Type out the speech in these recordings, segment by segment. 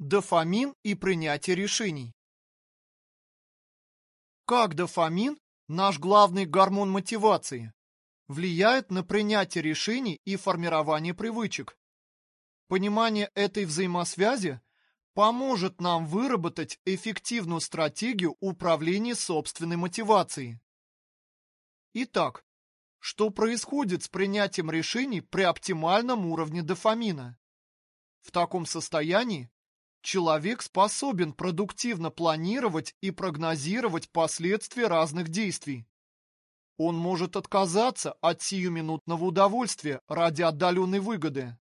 Дофамин и принятие решений. Как дофамин, наш главный гормон мотивации, влияет на принятие решений и формирование привычек? Понимание этой взаимосвязи поможет нам выработать эффективную стратегию управления собственной мотивацией. Итак, что происходит с принятием решений при оптимальном уровне дофамина? В таком состоянии человек способен продуктивно планировать и прогнозировать последствия разных действий. Он может отказаться от сиюминутного удовольствия ради отдаленной выгоды.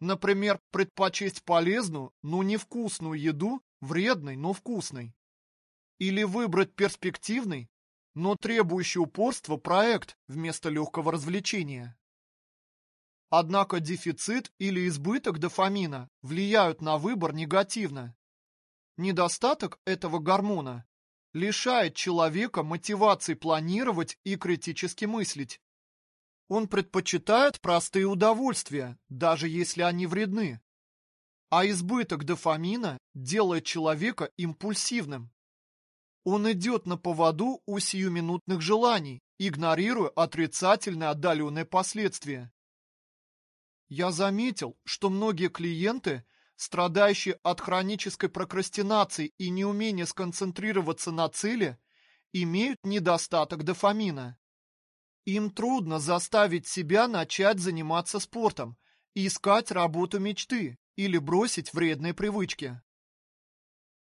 Например, предпочесть полезную, но невкусную еду вредной, но вкусной. Или выбрать перспективный, но требующий упорства проект вместо легкого развлечения. Однако дефицит или избыток дофамина влияют на выбор негативно. Недостаток этого гормона лишает человека мотивации планировать и критически мыслить. Он предпочитает простые удовольствия, даже если они вредны. А избыток дофамина делает человека импульсивным. Он идет на поводу у сиюминутных желаний, игнорируя отрицательные отдаленные последствия. Я заметил, что многие клиенты, страдающие от хронической прокрастинации и неумения сконцентрироваться на цели, имеют недостаток дофамина. Им трудно заставить себя начать заниматься спортом, искать работу мечты или бросить вредные привычки.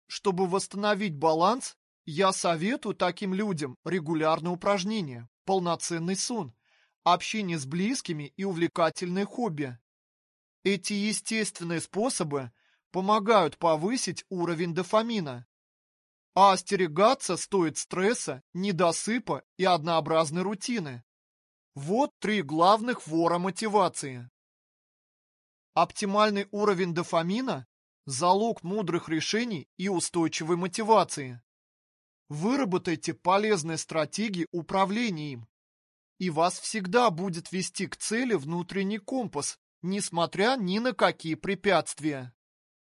Чтобы восстановить баланс, я советую таким людям регулярные упражнения, полноценный сон, общение с близкими и увлекательные хобби. Эти естественные способы помогают повысить уровень дофамина. А остерегаться стоит стресса, недосыпа и однообразной рутины. Вот три главных вора мотивации. Оптимальный уровень дофамина – залог мудрых решений и устойчивой мотивации. Выработайте полезные стратегии управления им. И вас всегда будет вести к цели внутренний компас, несмотря ни на какие препятствия.